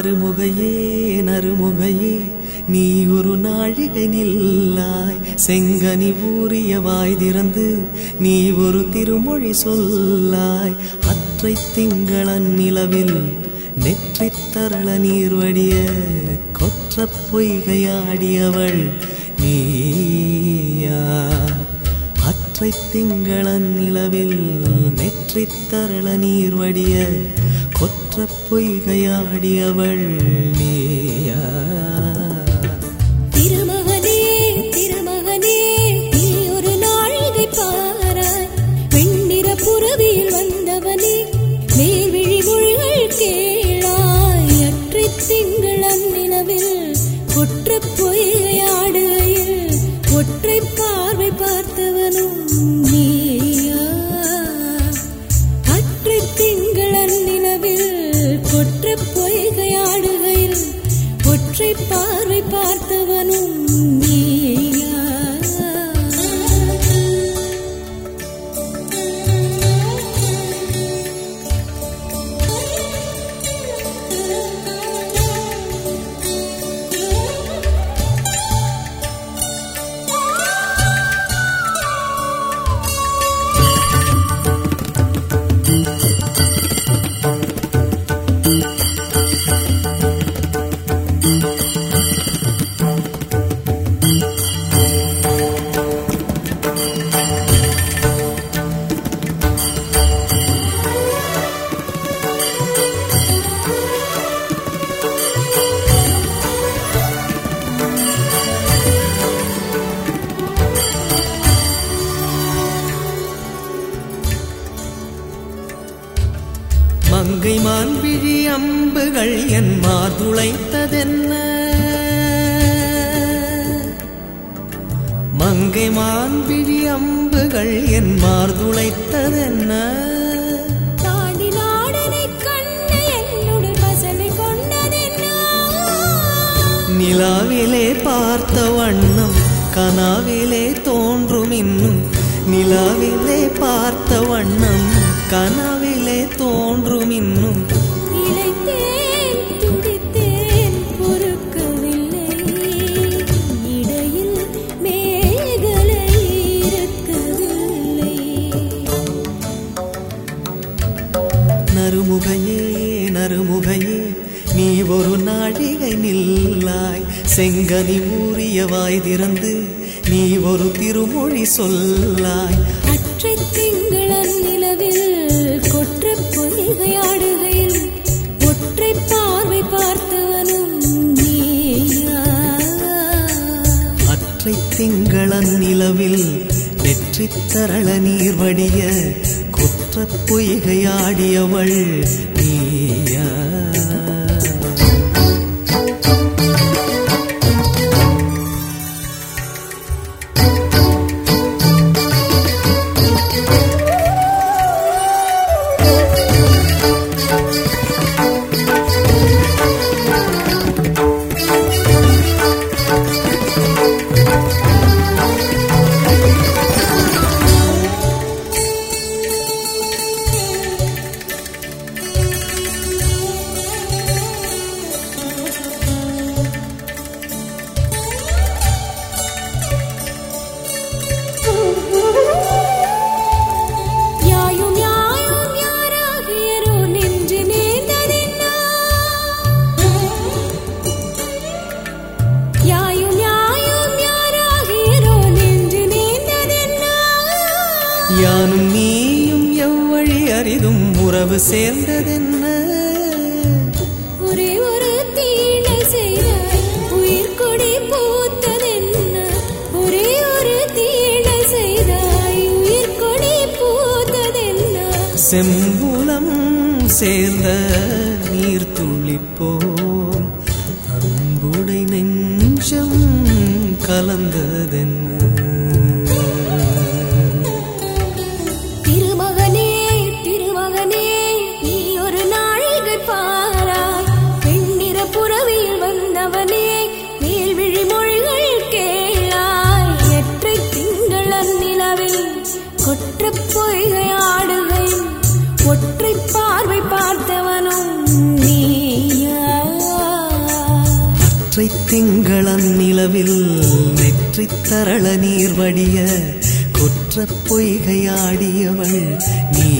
நறுமுகையே நறுமுகையே நீ ஒரு நாழிகை நில்லாய். செங்கனி ஊறிய வாய் திறந்து நீ ஒரு திருமொழி சொல்லாய். அற்றை திங்களன் நிலவில் நெற்றித் தரள நீர் வடிய கொற்ற பொய்கையாடியவள் நீயா. அற்றை திங்களன் நிலவில் நெற்றித் தரள நீர் வடிய கொற்ற பொய்கையாடியவள் நீயா ஒற்றை பார் அம்புகள் என் மாதுளைத்ததென்ன மங்கை மான்விழி அம்புகள் என் மார்துளைத்ததென்ன நிலாவிலே பார்த்த வண்ணம் கனாவிலே தோன்றும் இன்னும். நிலாவிலே பார்த்த வண்ணம் கனாவிலே தோன்றும் இன்னும். நறுமுகையே நறுமுகையே நீ ஒரு நாழிகை நில்லாய். செங்கனி ஊறிய வாய் திறந்து நீ ஒரு திருமொழி சொல்லாய். அற்றை திங்களன் நிலவில் கொற்ற பொய்கையாடுகையில் ஒற்றை பார்வை பார்த்தவனும் அற்றை திங்களன் நிலவில் வெற்றித் தரள நீர் வடிய பொய்கையாடியவள் நீ. உறவு சேர்ந்ததென்ன? ஒரே ஒரு தீண்டை செய்தாய் உயிர் கொடி பூத்ததென்ன? ஒரே ஒரு தீண்டை செய்தாய் உயிர் கொடி பூத்ததென்ன? செம்புலம் சேர்ந்த நீர் துளிப்போம் அன்புடை நெஞ்சம் கலந்ததென்ன? திங்களன் நிலவில் வெற்றி தரள நீர் வடிய குற்ற பொய்கையாடியவள் நீ